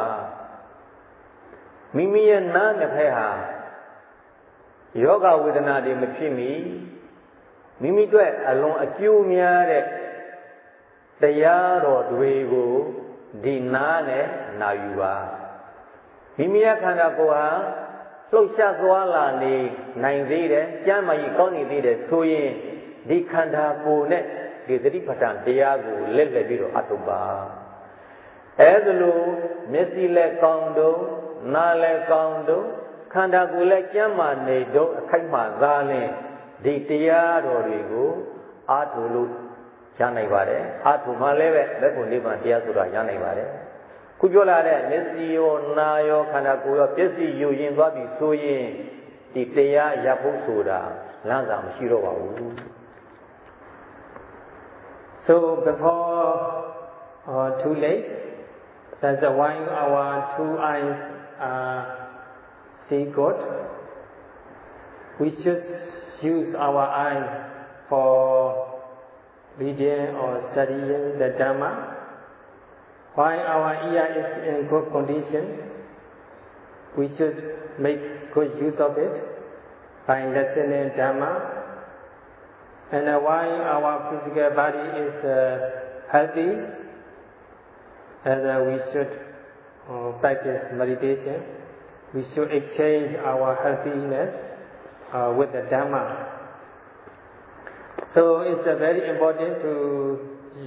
မိမိရဲ့နားနှစ်ဖက်ဟာယောဂဝေဒနာတွေမဖြစ်မီမိမိတို့အလွန်အကျိုးများတဲ့ တရားတော်တွေကိုဒီနာနဲ့နာယူပါမိမိရဲ့ခန္ဓာကိုယ်ဟာလှုပ်ရှားသွားလာနေနိုင်သေးတယ်ကြမ်းမှကြီးကောင်းနေသေးတယ်ဆိုရင်ဒီခန္ဓာကိုယ်နဲ့ဒီသတိပဋ္ဌာန်တရားကိုလက်လက်ပြီးတော့အထုပ်ပါအဲဒါလိုမျက်စိလက်ကောင်းတော့နားလက်ကောင်းတော့ခန္ဓာကိုယ်လက်ကြမ်းမှနေတော့အခိုက်မှသာလင်ဒီတရားတော်တွေကိုအာထုလို့ ရနိုင်ပါတယ်အာထုမှလည်းပဲလက်ကိုနိဗ္ဗာန်တရားဆိုတာရနိုင်ပါတယ်ခုပြောလာတဲ့မျက်စိရောနာရောခန္ဓာကိုယ်ရောပစ္စည်းယူရင်သွားပြီဆိုရင်ဒီတရားရဖို့ဆိုတာလမ်းစာမရှိတော့ပါဘူး So before uh, too late that's why our two eyes are see good we should use our eyes for reading or studying the Dharma, While our ear is in good condition, we should make good use of it by listening Dharma. And while our physical body is uh, healthy, and uh, we should uh, practice meditation, we should exchange our healthiness uh, with the Dhamma. So it's uh, very important to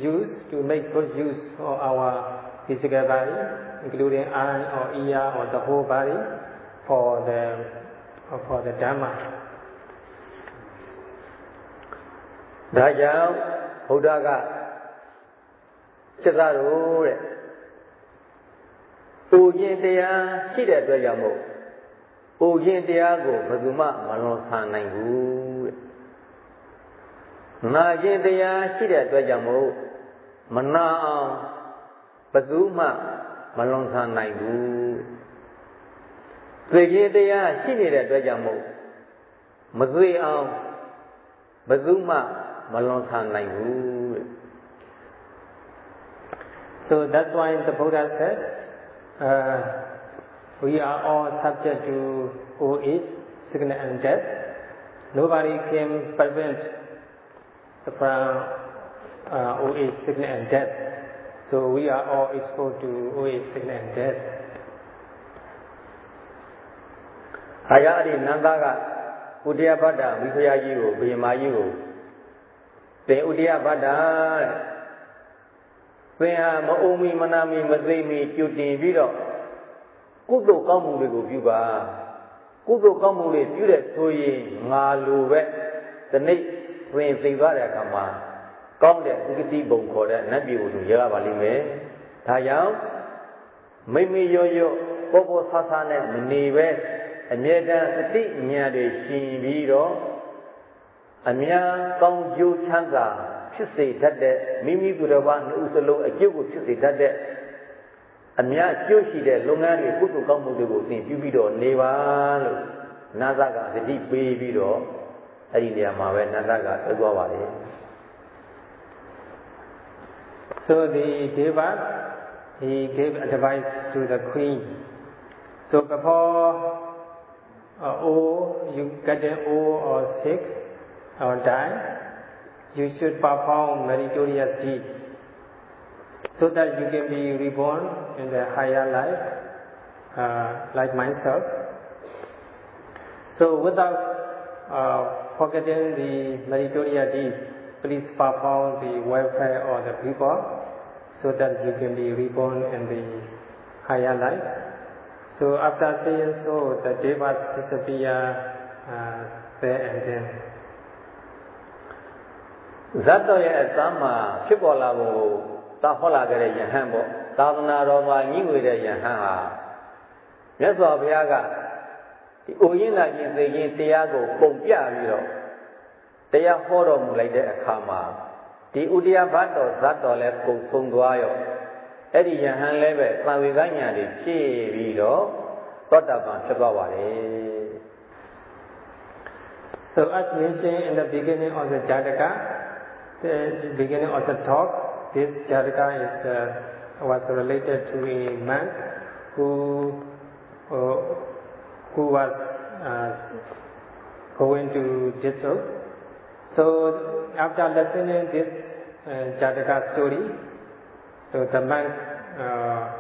use, to make good use of our physical body, including eye or ear or the whole body for the, for the Dhamma. ဒါကြောင့်ဘုရားကစိတ်သားတို့တဲ့။ပူခြင်းတရားရှိတဲ့အတွက်ကြောင့်မို့ပူခြင်းတရားကိုဘယ်သူမှမလွန်ဆန်နိုင်ဘူးတဲ့ နာခြင်းတရားရှိတဲ့အတွက်ကြောင့်မို့မနာအောင်ဘသူမှမလွန်ဆန်နိုင်ဘူးသိခြင်းတရားရှိနေတဲ့အတွက်ကြောင့်မို့မသိအောင်ဘသူမှမလွန်ဆန်နိုင်ဘူး So that's why the Buddha said uh, we are all subject to old age, sickness and death. Nobody can prevent from uh, old age, sickness and death. So we are all exposed to old age, sickness and death. အာရအရိနန္ဒကဥဒယဗတ္တဝိဖယာကြီးကိုဘုရင်မကြီးကိုသင်ဥဒယဗတ္တတဲ့သင်ဟာမအုံမီမနာမီမသိမီပြုတင်ပြီးတော့ကုသိုလ်ကောင်းမှုတွေကိုပြုပါကုသိုလ်ကောင်းမှုတွေပြုတဲ့ဆိုရင်ငါလိုပဲဒီနေ့ သင်သိသွားတဲ့အခါမှာကောင်းတဲ့ဥက္ကတိဘုံခေါ်တဲ့နတ်ပြည်ကိုသူရရပါလိမ့်မယ်ဒါကြောင့်မိမိရောရောပေါ်ပေါ်ဆာဆာနဲ့မနေပဲအမြဲတမ်းအတိဉာဏ်တွေရှင်ပြီးတော့အများကောင်းကျိုးချမ်းသာဖြစ်စေတတ်တဲ့မိမိသူတော်ဘာနှုတ်စလုံးအကျိုးကိုဖြစ်စေတတ်တဲ့အများကျိုးရှိတဲ့လုပ်ငန်းတွေကုသိုလ်ကောင်းမှုတွေကိုသင်ပြုပြီးတော့နေပါလို့နာသကသတိပေးပြီးတော့ အဲ့ဒီနေရာမှာပဲနာသကပြောသွားပါလေ So the Deva he gave advice to the queen so before uh, oh you get an old or sick or die you should perform meritorious deeds so that you can be reborn in the higher life, uh, like myself. So without uh, forgetting the meritorious deeds, please perform the welfare of the people so that you can be reborn in the higher life. So after saying so, the devas disappear uh, there and then. ဇတ်တော်ရဲ့အသမ်းမှာဖြစ်ပေါ်လာဖို့သာဟောလာကြတဲ့ယဟန်ပေါ့သာသနာတော်မှာညီငွေတဲ့ယဟန်ဟာမြတ်စွာဘုရားက ဒီအိုရင်းလာခြင်းသိခြင်းတရားကိုပုံပြပြီးတော့တရားဟောတော်မူလိုက်တဲ့အခါမှာဒီဥဒယဘတ်တော်ဇတ်တော်လည်းပုံဆုံးသွားရောအဲ့ဒီယဟန်လည်းပဲသံဝေကညာတွေဖြည့်ပြီးတော့သောတာပန်ဖြစ်သွားပါလေ So as mentioned in the beginning of the Jataka, the beginning of the talk, this Jataka is, uh, was related to a man who, uh, who was uh, going to Jisoo. So after listening this uh, Jataka story, so the monk, uh,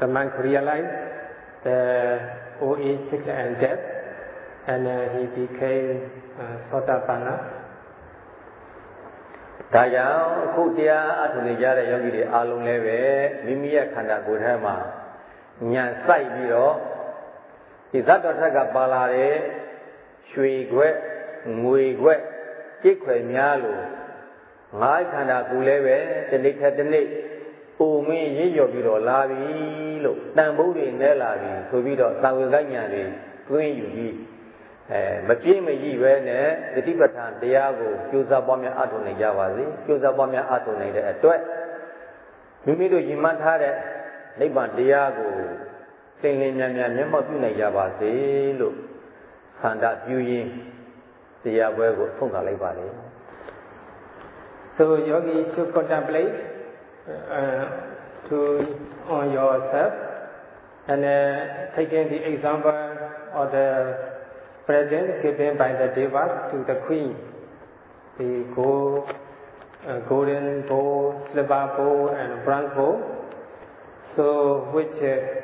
the monk realized the old age, sickness and death, and uh, he became uh, Sotapanna. ဒါကြောင့်အခုတရားအထုနေကြတဲ့ယောဂီတွေအားလုံးလည်းပဲမိမိရဲ့ခန္ဓာကိုယ်ထဲမှာညံစိုက်ပြီးတော့ ဒီဇတ်တော်ထက်ကပါလာတဲ့ရွှေခွက်ငွေခွက်ကြိတ်ခွေများလို့ငါးခန္ဓာကိုယ်လည်းပဲဒီနေ့ထက်ဒီနေ့ပုံမင်းရည်ရော်ပြီးတော့လာပြီလို့တန်ဖိုးတွေနဲ့လာပြီဆိုပြီးတော့သာဝေကညာတွေတွင်းယူပြီးအဲမပြည့်မရည်ပဲနဲ့သတိပဋ္ဌာန်တရားကိုကြိုးစားပွားများအထုံနိုင်ကြပါစေကြိုးစားပွားများအထုံနိုင်တဲ့အတွက်မိမိတို့ယဉ်မှတ်ထားတဲ့နိဗ္ဗာန်တရားကို သင်လင်းမြန်မြန်မျက်မှောက်ပြုနိုင်ကြပါစေလို့ဆန္ဒပြုရင်းတရားပွဲကိုဆုံးသလိုက်ပါလေ So yogi should contemplate uh, to on yourself and uh, taking the example of the present given by the devas to the queen, the gold, uh, golden bowl, silver bowl, and bronze bowl. So which uh,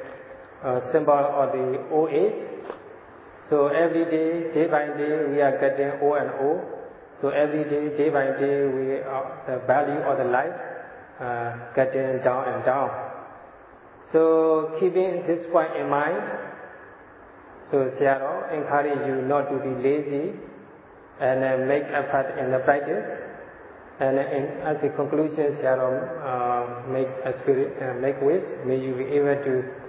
uh, symbol of the age. So every day, day by day, we are getting O and O. So every day, day by day, we are, the value of the life uh, getting down and down. So keeping this point in mind, so Seattle encourage you not to be lazy and uh, make effort in the practice. And in, as a conclusion, Seattle uh, make a spirit, uh, make wish. May you be able to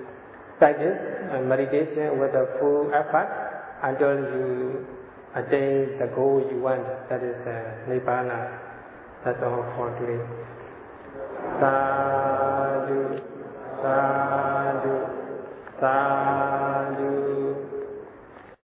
practice and meditation with a full effort until you attain the goal you want. That is uh, Nibbana. That's all for today. Sadhu, sadhu, sadhu.